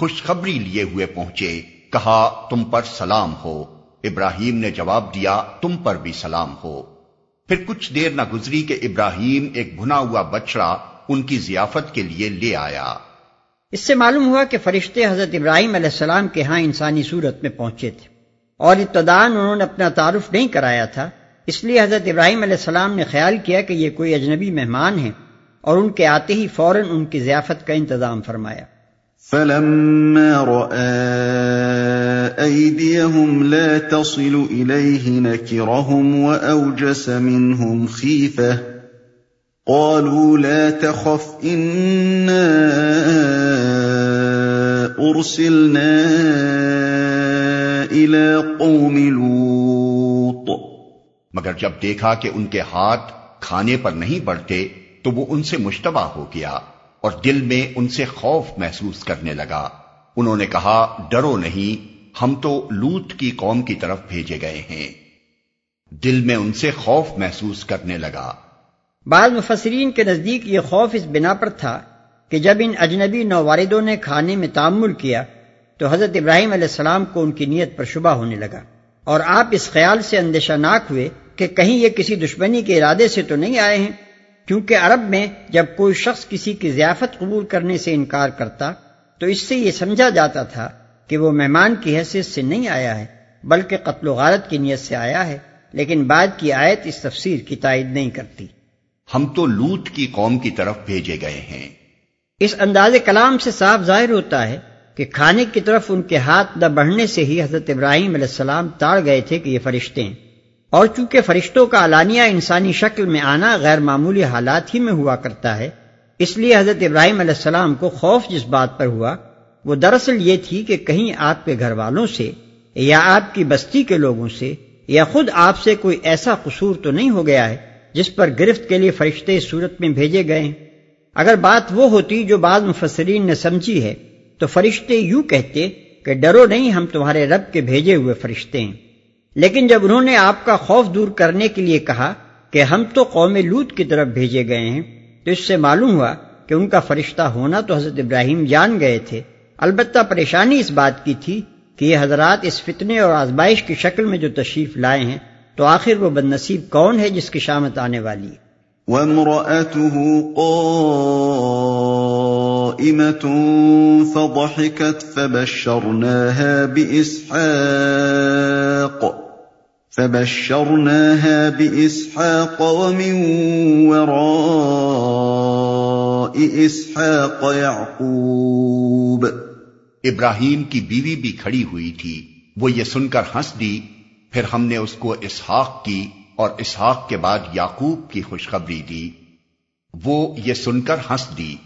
خوشخبری لیے ہوئے پہنچے، کہا، تم پر سلام ہو۔ ابراہیم نے جواب دیا، تم پر بھی سلام ہو۔ پھر کچھ دیر نہ گزری کہ ابراہیم ایک بھنا ہوا بچڑا ان کی ضیافت کے لیے لے آیا۔ اس سے معلوم ہوا کہ فرشتے حضرت ابراہیم علیہ السلام کے ہاں انسانی صورت میں پہنچے تھے۔ اور ابتدان انہوں نے اپنا تعارف نہیں کرایا تھا۔ اس لیے حضرت ابراہیم علیہ السلام نے خیال کیا کہ یہ کوئی اجنبی مہمان ہیں اور ان کے آتے ہی فوراً ان کی ضیافت کا انتظام فرمایا۔ فلما لا تصل منهم قالوا لا تخف ارسلنا الى قوم لوط. مگر جب دیکھا کہ ان کے ہاتھ کھانے پر نہیں بڑھتے، تو وہ ان سے مشتبہ ہو گیا۔ اور دل میں ان سے خوف محسوس کرنے لگا۔ انہوں نے کہا، ڈرو نہیں، ہم تو لوت کی قوم کی طرف بھیجے گئے ہیں۔ دل میں ان سے خوف محسوس کرنے لگا۔ بعض مفسرین کے نزدیک یہ خوف اس بنا پر تھا کہ جب ان اجنبی نوواردوں نے کھانے میں تعمل کیا، تو حضرت ابراہیم علیہ السلام کو ان کی نیت پر شبہ ہونے لگا۔ اور آپ اس خیال سے اندیشہ ناک ہوئے کہ کہیں یہ کسی دشمنی کے ارادے سے تو نہیں آئے ہیں؟ کیونکہ عرب میں جب کوئی شخص کسی کی ضیافت قبول کرنے سے انکار کرتا تو اس سے یہ سمجھا جاتا تھا کہ وہ مہمان کی حیثیت سے نہیں آیا ہے بلکہ قتل و غارت کی نیت سے آیا ہے لیکن بعد کی آیت اس تفسیر کی تائید نہیں کرتی۔ ہم تو لوت کی قوم کی طرف بھیجے گئے ہیں۔ اس انداز کلام سے صاف ظاہر ہوتا ہے کہ کھانے کی طرف ان کے ہاتھ نہ بڑھنے سے ہی حضرت ابراہیم علیہ السلام تاڑ گئے تھے کہ یہ فرشتے ہیں۔ اور چونکہ فرشتوں کا علانیہ انسانی شکل میں آنا غیر معمولی حالات ہی میں ہوا کرتا ہے، اس لیے حضرت ابراہیم علیہ السلام کو خوف جس بات پر ہوا، وہ دراصل یہ تھی کہ کہیں آپ کے گھر والوں سے یا آپ کی بستی کے لوگوں سے یا خود آپ سے کوئی ایسا قصور تو نہیں ہو گیا ہے جس پر گرفت کے لیے فرشتے صورت میں بھیجے گئے ہیں۔ اگر بات وہ ہوتی جو بعض مفسرین نے سمجھی ہے، تو فرشتے یوں کہتے کہ ڈرو نہیں ہم تمہارے رب کے بھیجے ہوئے فرشتے ہیں۔ لیکن جب انہوں نے آپ کا خوف دور کرنے کے لیے کہا کہ ہم تو قوم لوت کی طرف بھیجے گئے ہیں، تو اس سے معلوم ہوا کہ ان کا فرشتہ ہونا تو حضرت ابراہیم جان گئے تھے۔ البتہ پریشانی اس بات کی تھی کہ یہ حضرات اس فتنے اور آزمائش کی شکل میں جو تشریف لائے ہیں، تو آخر وہ بد نصیب کون ہے جس کی شامت آنے والی وامرأته قائمة فضحكت فبشرناها بإسحاق۔ فبشرناها بإسحاق ومن وراء إسحاق يعقوب۔ ابراہیم کی بیوی بھی کھڑی ہوئی تھی۔ وہ یہ سن کر ہنس دی۔ پھر ہم نے اس کو اسحاق کی اور اسحاق کے بعد یاقوب کی خوشخبری دی۔ وہ یہ سن کر ہنس دی۔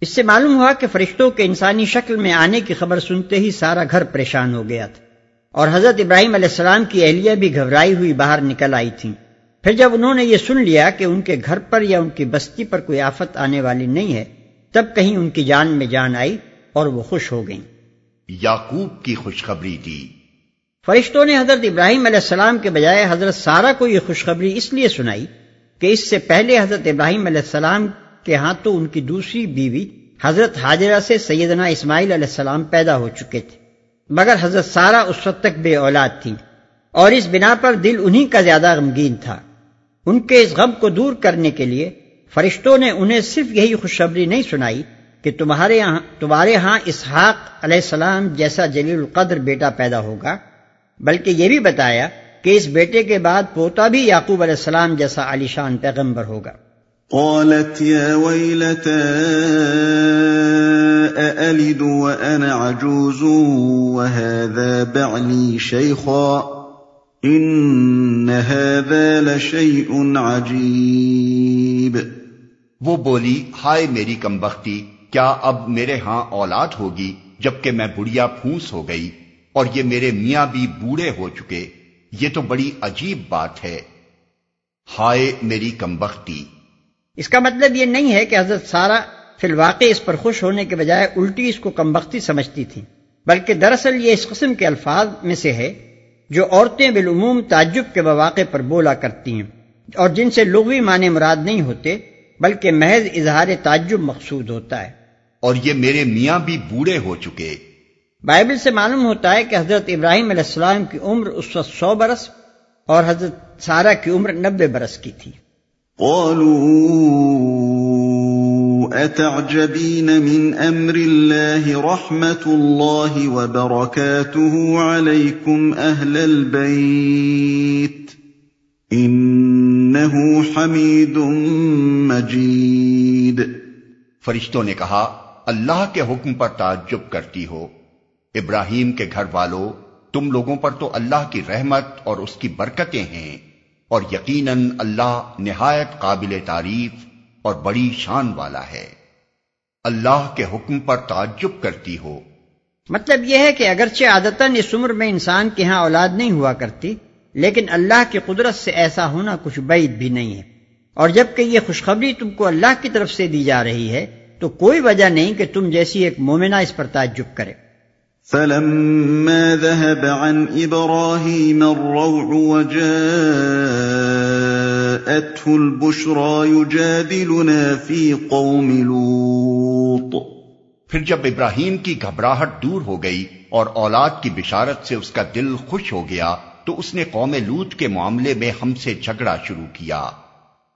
اس سے معلوم ہوا کہ فرشتوں کے انسانی شکل میں آنے کی خبر سنتے ہی سارا گھر پریشان ہو گیا تھا۔ اور حضرت ابراہیم علیہ السلام کی اہلیہ بھی گھبرائی ہوئی باہر نکل آئی تھی پھر جب انہوں نے یہ سن لیا کہ ان کے گھر پر یا ان کی بستی پر کوئی آفت آنے والی نہیں ہے تب کہیں ان کی جان میں جان آئی اور وہ خوش ہو گئیں۔ یاقوب کی خوشخبری دی۔ فرشتوں نے حضرت ابراہیم علیہ السلام کے بجائے حضرت سارا کو یہ خوشخبری اس لیے سنائی کہ اس سے پہلے حضرت ابراہیم علیہ السلام کے ہاتھوں ان کی دوسری بیوی حضرت حاجرہ سے سیدنا اسماعیل علیہ السلام پیدا ہو چکے تھے۔ مگر حضرت سارا اس وقت تک بے اولاد تھی اور اس بنا پر دل انہی کا زیادہ غمگین تھا۔ ان کے اس غم کو دور کرنے کے لیے فرشتوں نے انہیں صرف یہی خوشخبری نہیں سنائی کہ تمہارے یہاں تمہارے ہاں اسحاق علیہ السلام جیسا جلیل القدر بیٹا پیدا ہوگا، بلکہ یہ بھی بتایا کہ اس بیٹے کے بعد پوتا بھی یعقوب علیہ السلام جیسا عالیشان پیغمبر ہوگا۔ قالت يا ويلتى أألد وأنا عجوز وهذا بعلي شيخا إن هذا لشيء عجيب. وہ بولی ہائے میری کمبختی کیا اب میرے ہاں اولاد ہوگی جبکہ میں بڑھیا پھونس ہو گئی اور یہ میرے میاں بھی بوڑھے ہو چکے؟ یہ تو بڑی عجیب بات ہے۔ ہائے میری کمبختی اس کا مطلب یہ نہیں ہے کہ حضرت سارا فی الواقع اس پر خوش ہونے کے بجائے الٹی اس کو کمبختی سمجھتی تھی۔ بلکہ دراصل یہ اس قسم کے الفاظ میں سے ہے جو عورتیں بالعموم تعجب کے مواقع پر بولا کرتی ہیں۔ اور جن سے لغوی معنی مراد نہیں ہوتے بلکہ محض اظہار تعجب مقصود ہوتا ہے۔ اور یہ میرے میاں بھی بوڑھے ہو چکے۔ بائبل سے معلوم ہوتا ہے کہ حضرت ابراہیم علیہ السلام کی عمر اس وقت سو برس اور حضرت سارہ کی عمر نبے برس کی تھی۔ قالوا اتعجبين من امر الله رحمه الله وبركاته عليكم اهل البيت انه حميد مجيد فرشتوں نے کہا، اللہ کے حکم پر تعجب کرتی ہو۔ ابراہیم کے گھر والوں تم لوگوں پر تو اللہ کی رحمت اور اس کی برکتیں ہیں۔ اور یقیناً اللہ نہایت قابل تعریف اور بڑی شان والا ہے۔ اللہ کے حکم پر تعجب کرتی ہو۔ مطلب یہ ہے کہ اگرچہ عادتاً اس عمر میں انسان کے ہاں اولاد نہیں ہوا کرتی لیکن اللہ کی قدرت سے ایسا ہونا کچھ بعید بھی نہیں ہے۔ اور جبکہ یہ خوشخبری تم کو اللہ کی طرف سے دی جا رہی ہے تو کوئی وجہ نہیں کہ تم جیسی ایک مومنہ اس پر تعجب کرے۔ فلما ذهب عن ابراهيم الروع وجاءته البشرى يجادلنا في قوم لوط. پھر جب ابراہیم کی گھبراہٹ دور ہو گئی اور اولاد کی بشارت سے اس کا دل خوش ہو گیا تو اس نے قوم لوت کے معاملے میں ہم سے جھگڑا شروع کیا۔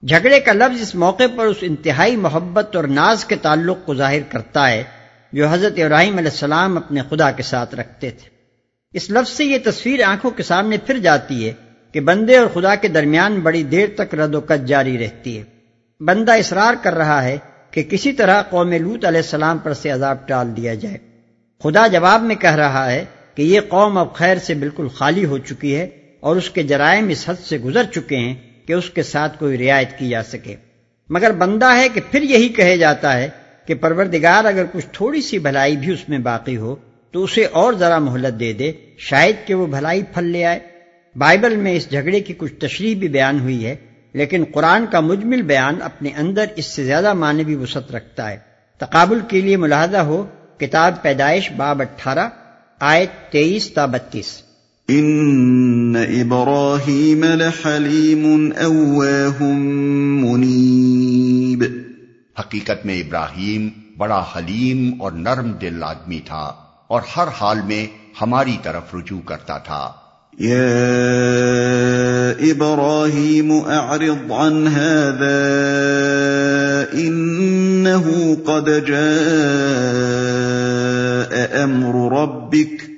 جھگڑے کا لفظ اس موقع پر اس انتہائی محبت اور ناز کے تعلق کو ظاہر کرتا ہے جو حضرت ابراہیم علیہ السلام اپنے خدا کے ساتھ رکھتے تھے۔ اس لفظ سے یہ تصویر آنکھوں کے سامنے پھر جاتی ہے کہ بندے اور خدا کے درمیان بڑی دیر تک رد و کت جاری رہتی ہے۔ بندہ اصرار کر رہا ہے کہ کسی طرح قوم لوت علیہ السلام پر سے عذاب ٹال دیا جائے۔ خدا جواب میں کہہ رہا ہے کہ یہ قوم اب خیر سے بالکل خالی ہو چکی ہے اور اس کے جرائم اس حد سے گزر چکے ہیں کہ اس کے ساتھ کوئی رعایت کی جا سکے۔ مگر بندہ ہے کہ پھر یہی کہے جاتا ہے کہ پروردگار اگر کچھ تھوڑی سی بھلائی بھی اس میں باقی ہو تو اسے اور ذرا مہلت دے دے، شاید کہ وہ بھلائی پھل لے آئے۔ بائبل میں اس جھگڑے کی کچھ تشریح بھی بیان ہوئی ہے لیکن قرآن کا مجمل بیان اپنے اندر اس سے زیادہ معنی وسعت رکھتا ہے۔ تقابل کے لیے ملاحظہ ہو کتاب پیدائش باب اٹھارہ آیت تیئیس تا بتیس۔ ان ابراہیم لحلیم اواہ منیب۔ حقیقت میں ابراہیم بڑا حلیم اور نرم دل آدمی تھا اور ہر حال میں ہماری طرف رجوع کرتا تھا۔ يا ابراهيم اعرض عن هذا انه قد جاء امر ربك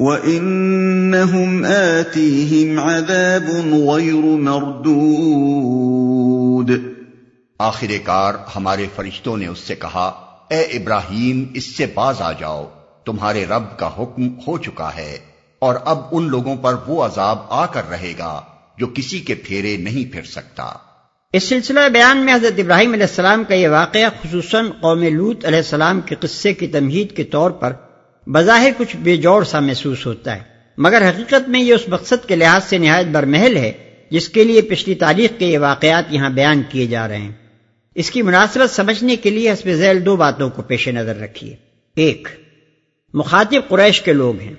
وانهم اتيهم عذاب غير مردود۔ آخر کار ہمارے فرشتوں نے اس سے کہا، اے ابراہیم، اس سے باز آ جاؤ، تمہارے رب کا حکم ہو چکا ہے۔ اور اب ان لوگوں پر وہ عذاب آ کر رہے گا جو کسی کے پھیرے نہیں پھر سکتا۔ اس سلسلہ بیان میں حضرت ابراہیم علیہ السلام کا یہ واقعہ، خصوصاً قوم لوت علیہ السلام کے قصے کی تمہید کے طور پر بظاہر کچھ بے جوڑ سا محسوس ہوتا ہے۔ مگر حقیقت میں یہ اس مقصد کے لحاظ سے نہایت برمحل ہے، جس کے لیے پچھلی تاریخ کے یہ واقعات یہاں بیان کیے جا رہے ہیں۔ اس کی مناسبت سمجھنے کے لیے حسب ذیل دو باتوں کو پیش نظر رکھیے۔ ایک، مخاطب قریش کے لوگ ہیں۔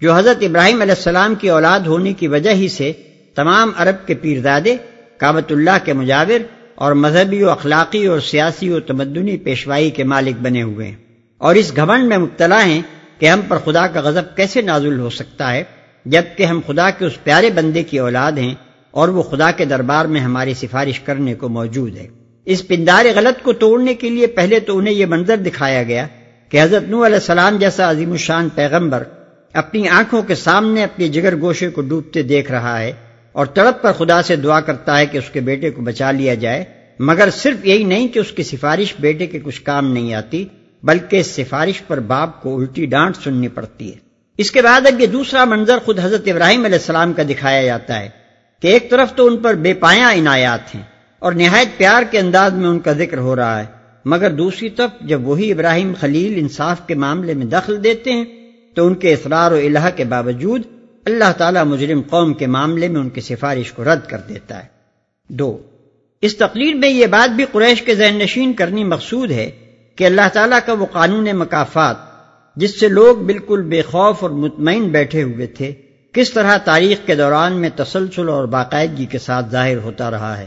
جو حضرت ابراہیم علیہ السلام کی اولاد ہونے کی وجہ ہی سے تمام عرب کے پیردادے کابت اللہ کے مجاور اور مذہبی و اخلاقی اور سیاسی و تمدنی پیشوائی کے مالک بنے ہوئے ہیں۔ اور اس گھمنڈ میں مبتلا ہیں کہ ہم پر خدا کا غضب کیسے نازل ہو سکتا ہے، جبکہ ہم خدا کے اس پیارے بندے کی اولاد ہیں اور وہ خدا کے دربار میں ہماری سفارش کرنے کو موجود ہے۔ اس پندار غلط کو توڑنے کے لیے پہلے تو انہیں یہ منظر دکھایا گیا کہ حضرت نو علیہ السلام جیسا عظیم الشان پیغمبر اپنی آنکھوں کے سامنے اپنی جگر گوشے کو ڈوبتے دیکھ رہا ہے اور تڑپ پر خدا سے دعا کرتا ہے کہ اس کے بیٹے کو بچا لیا جائے، مگر صرف یہی نہیں کہ اس کی سفارش بیٹے کے کچھ کام نہیں آتی، بلکہ سفارش پر باپ کو الٹی ڈانٹ سننی پڑتی ہے۔ اس کے بعد اب یہ دوسرا منظر خود حضرت ابراہیم علیہ السلام کا دکھایا جاتا ہے کہ ایک طرف تو ان پر بے پایا عنایات ہیں اور نہایت پیار کے انداز میں ان کا ذکر ہو رہا ہے، مگر دوسری طرف جب وہی ابراہیم خلیل انصاف کے معاملے میں دخل دیتے ہیں تو ان کے اصرار و الہ کے باوجود اللہ تعالیٰ مجرم قوم کے معاملے میں ان کی سفارش کو رد کر دیتا ہے۔ دو، اس تقریر میں یہ بات بھی قریش کے ذہن نشین کرنی مقصود ہے کہ اللہ تعالیٰ کا وہ قانون مقافات جس سے لوگ بالکل بے خوف اور مطمئن بیٹھے ہوئے تھے، کس طرح تاریخ کے دوران میں تسلسل اور باقاعدگی کے ساتھ ظاہر ہوتا رہا ہے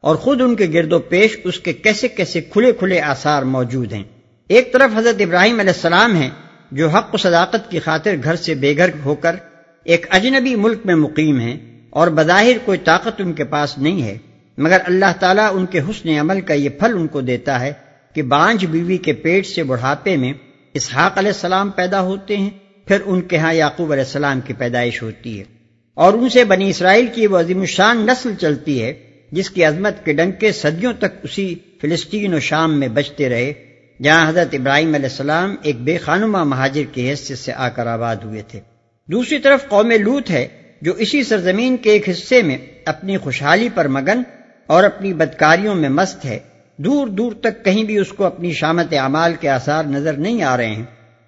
اور خود ان کے گرد و پیش اس کے کیسے کیسے کھلے کھلے آثار موجود ہیں۔ ایک طرف حضرت ابراہیم علیہ السلام ہیں جو حق و صداقت کی خاطر گھر سے بے گھر ہو کر ایک اجنبی ملک میں مقیم ہیں اور بظاہر کوئی طاقت ان کے پاس نہیں ہے، مگر اللہ تعالیٰ ان کے حسن عمل کا یہ پھل ان کو دیتا ہے کہ بانج بیوی کے پیٹ سے بڑھاپے میں اسحاق علیہ السلام پیدا ہوتے ہیں، پھر ان کے ہاں یعقوب علیہ السلام کی پیدائش ہوتی ہے۔ اور ان سے بنی اسرائیل کی وہ عظیم الشان نسل چلتی ہے، جس کی عظمت کے ڈنکے صدیوں تک اسی فلسطین و شام میں بچتے رہے۔ جہاں حضرت ابراہیم علیہ السلام ایک بے خانمہ مہاجر کی حیثیت سے آ کر آباد ہوئے تھے۔ دوسری طرف قوم لوت ہے جو اسی سرزمین کے ایک حصے میں اپنی خوشحالی پر مگن اور اپنی بدکاریوں میں مست ہے۔ دور دور تک کہیں بھی اس کو اپنی شامت اعمال کے آثار نظر نہیں آ رہے ہیں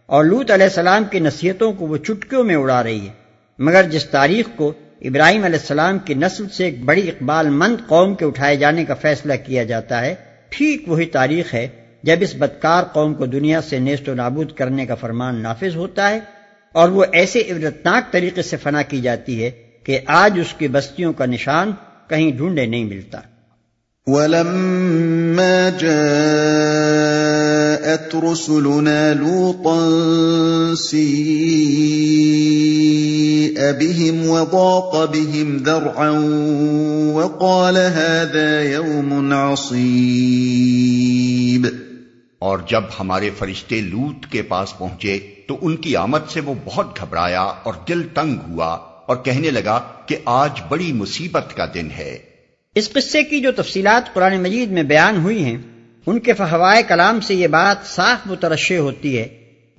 اور لوت علیہ السلام کی نصیحتوں کو وہ چٹکیوں میں اڑا رہی ہے۔ مگر جس تاریخ کو ابراہیم علیہ السلام کی نسل سے ایک بڑی اقبال مند قوم کے اٹھائے جانے کا فیصلہ کیا جاتا ہے، ٹھیک وہی تاریخ ہے جب اس بدکار قوم کو دنیا سے نیست و نابود کرنے کا فرمان نافذ ہوتا ہے اور وہ ایسے عبرتناک طریقے سے فنا کی جاتی ہے کہ آج اس کی بستیوں کا نشان کہیں ڈھونڈے نہیں ملتا۔ وَلَمَّا جَاءَتْ رُسُلُنَا لُوطًا سِيءَ بِهِمْ وَضَاقَ بِهِمْ ذَرْعًا وَقَالَ هَذَا يَوْمٌ عَصِيبٌ اور جب ہمارے فرشتے لوت کے پاس پہنچے تو ان کی آمد سے وہ بہت گھبرایا اور دل تنگ ہوا اور کہنے لگا کہ آج بڑی مصیبت کا دن ہے۔ اس قصے کی جو تفصیلات قرآن مجید میں بیان ہوئی ہیں، ان کے فہوائے کلام سے یہ بات صاف مترشے ہوتی ہے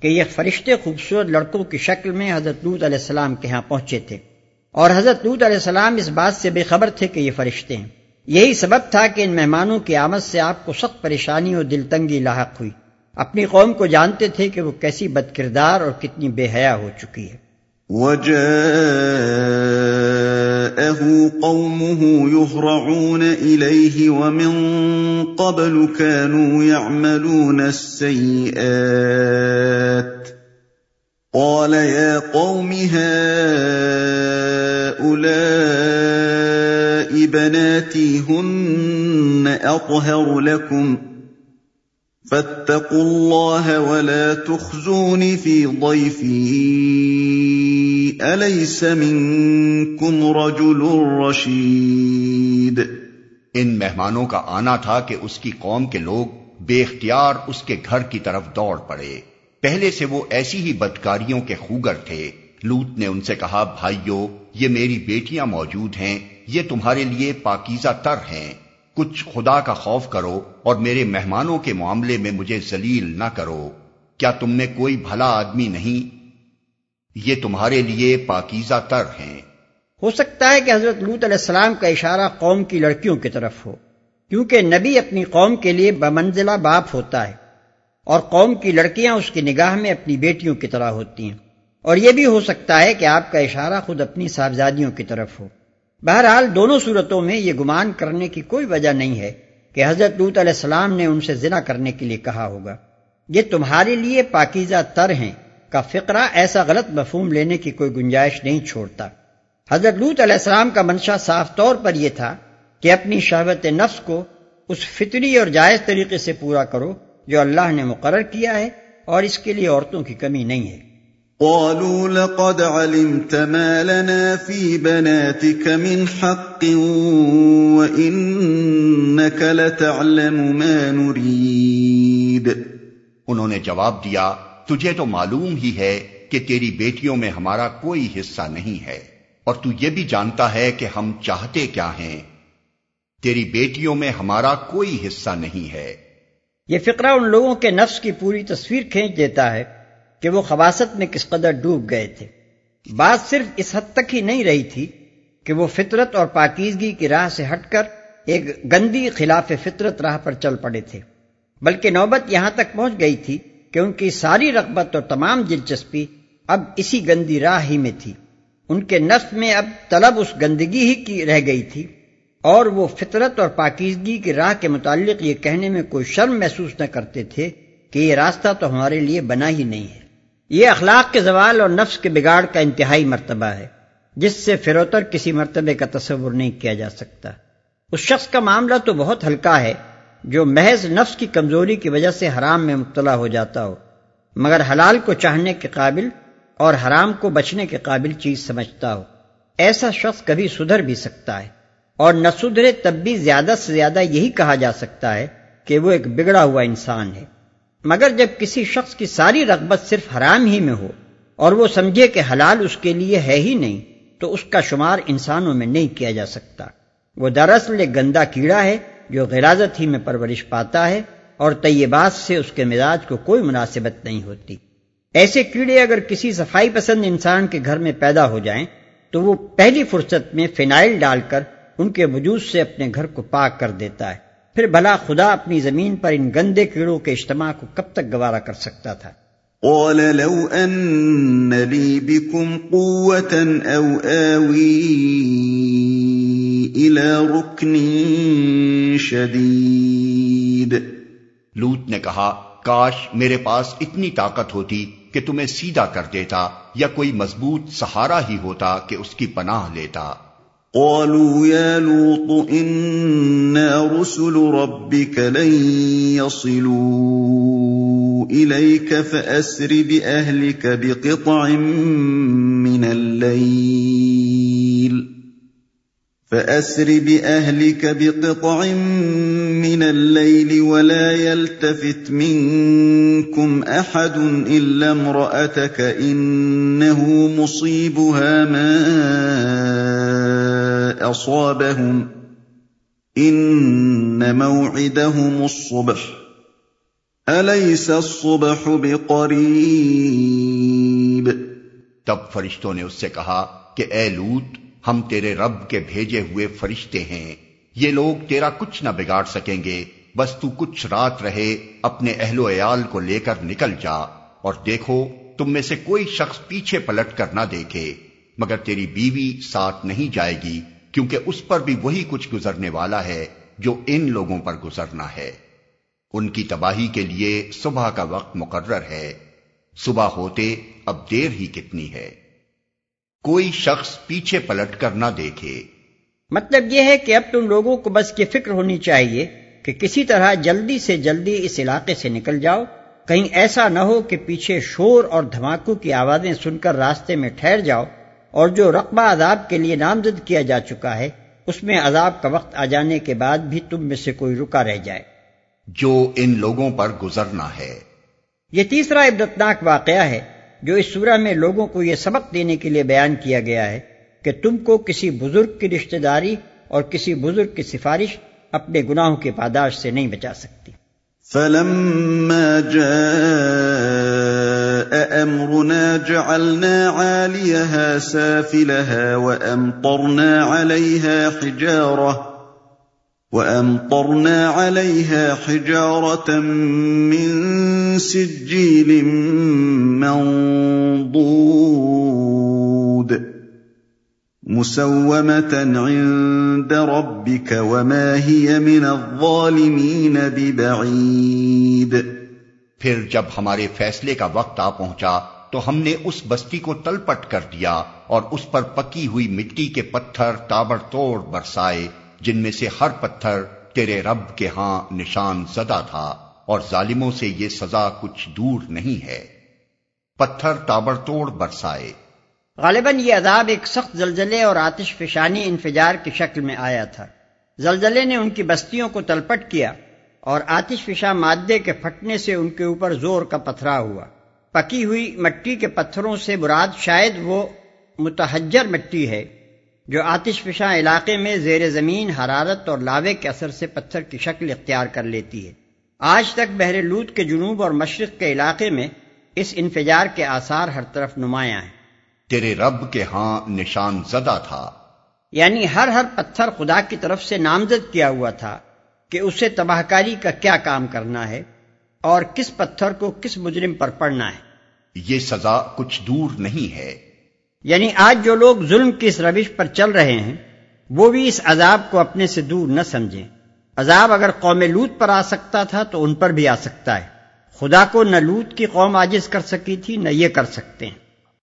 کہ یہ فرشتے خوبصورت لڑکوں کی شکل میں حضرت لوت علیہ السلام کے ہاں پہنچے تھے۔ اور حضرت لوت علیہ السلام اس بات سے بے خبر تھے کہ یہ فرشتے ہیں۔ یہی سبب تھا کہ ان مہمانوں کی آمد سے آپ کو سخت پریشانی اور دل تنگی لاحق ہوئی۔ اپنی قوم کو جانتے تھے کہ وہ کیسی بد کردار اور کتنی بے حیا ہو چکی ہے۔ قومه يهرعون إليه ومن قبل كانوا يعملون السيئات قال يا قوم هؤلاء بناتي هن أطهر لكم فاتقوا الله ولا تخزون في ضيفي أليس منكم رجل رشيد ان مہمانوں کا آنا تھا کہ اس کی قوم کے لوگ بے اختیار اس کے گھر کی طرف دوڑ پڑے۔ پہلے سے وہ ایسی ہی بدکاریوں کے خوگر تھے۔ لوت نے ان سے کہا، بھائیو، یہ میری بیٹیاں موجود ہیں۔ یہ تمہارے لیے پاکیزہ تر ہیں۔ کچھ خدا کا خوف کرو اور میرے مہمانوں کے معاملے میں مجھے ذلیل نہ کرو۔ کیا تم میں کوئی بھلا آدمی نہیں؟ یہ تمہارے لیے پاکیزہ تر ہیں۔ ہو سکتا ہے کہ حضرت لوت علیہ السلام کا اشارہ قوم کی لڑکیوں کی طرف ہو، کیونکہ نبی اپنی قوم کے لیے بمنزلہ باپ ہوتا ہے اور قوم کی لڑکیاں اس کی نگاہ میں اپنی بیٹیوں کی طرح ہوتی ہیں۔ اور یہ بھی ہو سکتا ہے کہ آپ کا اشارہ خود اپنی صاحبزادیوں کی طرف ہو۔ بہرحال دونوں صورتوں میں یہ گمان کرنے کی کوئی وجہ نہیں ہے کہ حضرت لوت علیہ السلام نے ان سے زنا کرنے کے لیے کہا ہوگا۔ یہ تمہارے لیے پاکیزہ تر ہیں۔ کا فقرہ ایسا غلط مفہوم لینے کی کوئی گنجائش نہیں چھوڑتا۔ حضرت لوت علیہ السلام کا منشا صاف طور پر یہ تھا کہ اپنی شہوت نفس کو اس فطری اور جائز طریقے سے پورا کرو جو اللہ نے مقرر کیا ہے اور اس کے لیے عورتوں کی کمی نہیں ہے۔ قالوا لقد علمت ما لنا في بناتك من حق وإنك لتعلم ما نريد۔ انہوں نے جواب دیا تجھے تو معلوم ہی ہے کہ تیری بیٹیوں میں ہمارا کوئی حصہ نہیں ہے اور تو یہ بھی جانتا ہے کہ ہم چاہتے کیا ہیں۔ تیری بیٹیوں میں ہمارا کوئی حصہ نہیں ہے۔ یہ فقرہ ان لوگوں کے نفس کی پوری تصویر کھینچ دیتا ہے۔ کہ وہ خواست میں کس قدر ڈوب گئے تھے۔ بات صرف اس حد تک ہی نہیں رہی تھی کہ وہ فطرت اور پاکیزگی کی راہ سے ہٹ کر ایک گندی خلاف فطرت راہ پر چل پڑے تھے۔ بلکہ نوبت یہاں تک پہنچ گئی تھی کہ ان کی ساری رغبت اور تمام دلچسپی اب اسی گندی راہ ہی میں تھی۔ ان کے نفس میں اب طلب اس گندگی ہی کی رہ گئی تھی۔ اور وہ فطرت اور پاکیزگی کی راہ کے متعلق یہ کہنے میں کوئی شرم محسوس نہ کرتے تھے کہ یہ راستہ تو ہمارے لیے بنا ہی نہیں ہے۔ یہ اخلاق کے زوال اور نفس کے بگاڑ کا انتہائی مرتبہ ہے، جس سے فروتر کسی مرتبے کا تصور نہیں کیا جا سکتا۔ اس شخص کا معاملہ تو بہت ہلکا ہے، جو محض نفس کی کمزوری کی وجہ سے حرام میں مبتلا ہو جاتا ہو، مگر حلال کو چاہنے کے قابل اور حرام کو بچنے کے قابل چیز سمجھتا ہو۔ ایسا شخص کبھی سدھر بھی سکتا ہے، اور نہ سدھرے تب بھی زیادہ سے زیادہ یہی کہا جا سکتا ہے کہ وہ ایک بگڑا ہوا انسان ہے۔ مگر جب کسی شخص کی ساری رغبت صرف حرام ہی میں ہو اور وہ سمجھے کہ حلال اس کے لیے ہے ہی نہیں، تو اس کا شمار انسانوں میں نہیں کیا جا سکتا۔ وہ دراصل ایک گندا کیڑا ہے جو غرازت ہی میں پرورش پاتا ہے اور طیبات سے اس کے مزاج کو کوئی مناسبت نہیں ہوتی۔ ایسے کیڑے اگر کسی صفائی پسند انسان کے گھر میں پیدا ہو جائیں، تو وہ پہلی فرصت میں فینائل ڈال کر ان کے وجود سے اپنے گھر کو پاک کر دیتا ہے۔ پھر بھلا خدا اپنی زمین پر ان گندے کیڑوں کے اجتماع کو کب تک گوارا کر سکتا تھا؟ قال لو ان لي بكم قوة او آوي الى ركن شديد۔ لوت نے کہا کاش میرے پاس اتنی طاقت ہوتی کہ تمہیں سیدھا کر دیتا یا کوئی مضبوط سہارا ہی ہوتا کہ اس کی پناہ لیتا۔ قالوا يا لوط إنا رسل ربك لن يصلوا إليك فأسر بأهلك بقطع من الليل فأسر بأهلك بقطع من الليل ولا يلتفت منكم أحد إلا امرأتك إنه مصيبها ما أصابهم إن موعدهم الصبح. أليس الصبح بقريب؟ تب فرشتوں نے اس سے کہا کہ اے لوت، ہم تیرے رب کے بھیجے ہوئے فرشتے ہیں۔ یہ لوگ تیرا کچھ نہ بگاڑ سکیں گے، بس تو کچھ رات رہے، اپنے اہل و عیال کو لے کر نکل جا۔ اور دیکھو، تم میں سے کوئی شخص پیچھے پلٹ کر نہ دیکھے، مگر تیری بیوی ساتھ نہیں جائے گی۔ کیونکہ اس پر بھی وہی کچھ گزرنے والا ہے جو ان لوگوں پر گزرنا ہے۔ ان کی تباہی کے لیے صبح کا وقت مقرر ہے۔ صبح ہوتے اب دیر ہی کتنی ہے۔ کوئی شخص پیچھے پلٹ کر نہ دیکھے۔ مطلب یہ ہے کہ اب تم لوگوں کو بس یہ فکر ہونی چاہیے کہ کسی طرح جلدی سے جلدی اس علاقے سے نکل جاؤ۔ کہیں ایسا نہ ہو کہ پیچھے شور اور دھماکوں کی آوازیں سن کر راستے میں ٹھہر جاؤ۔ اور جو رقبہ عذاب کے لیے نامزد کیا جا چکا ہے اس میں عذاب کا وقت آ جانے کے بعد بھی تم میں سے کوئی رکا رہ جائے۔ جو ان لوگوں پر گزرنا ہے۔ یہ تیسرا عبدتناک واقعہ ہے جو اس سورہ میں لوگوں کو یہ سبق دینے کے لیے بیان کیا گیا ہے کہ تم کو کسی بزرگ کی رشتہ داری اور کسی بزرگ کی سفارش اپنے گناہوں کے پاداش سے نہیں بچا سکتی۔ فلما جاء امرنا جعلنا عاليها سافلها وامطرنا عليها حجاره وامطرنا عليها حجاره من سجيل منضود مسومه عند ربك وما هي من الظالمين ببعيد پھر جب ہمارے فیصلے کا وقت آ پہنچا تو ہم نے اس بستی کو تلپٹ کر دیا اور اس پر پکی ہوئی مٹی کے پتھر تابڑ توڑ برسائے، جن میں سے ہر پتھر تیرے رب کے ہاں نشان زدہ تھا اور ظالموں سے یہ سزا کچھ دور نہیں ہے۔ پتھر تابڑ توڑ برسائے۔ غالباً یہ عذاب ایک سخت زلزلے اور آتش فشانی انفجار کی شکل میں آیا تھا۔ زلزلے نے ان کی بستیوں کو تلپٹ کیا۔ اور آتش فشا مادے کے پھٹنے سے ان کے اوپر زور کا پتھرا ہوا۔ پکی ہوئی مٹی کے پتھروں سے مراد شاید وہ متحجر مٹی ہے جو آتش فشاں علاقے میں زیر زمین حرارت اور لاوے کے اثر سے پتھر کی شکل اختیار کر لیتی ہے۔ آج تک بحر لوت کے جنوب اور مشرق کے علاقے میں اس انفجار کے آثار ہر طرف نمایاں ہیں۔ تیرے رب کے ہاں نشان زدہ تھا۔ یعنی ہر ہر پتھر خدا کی طرف سے نامزد کیا ہوا تھا۔ کہ اسے تباہ کاری کا کیا کام کرنا ہے اور کس پتھر کو کس مجرم پر پڑنا ہے۔ یہ سزا کچھ دور نہیں ہے۔ یعنی آج جو لوگ ظلم کی اس روش پر چل رہے ہیں وہ بھی اس عذاب کو اپنے سے دور نہ سمجھیں۔ عذاب اگر قوم لوت پر آ سکتا تھا تو ان پر بھی آ سکتا ہے۔ خدا کو نہ لوت کی قوم آجز کر سکی تھی نہ یہ کر سکتے ہیں۔